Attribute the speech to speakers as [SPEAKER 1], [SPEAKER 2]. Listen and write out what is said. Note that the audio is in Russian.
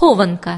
[SPEAKER 1] Схованка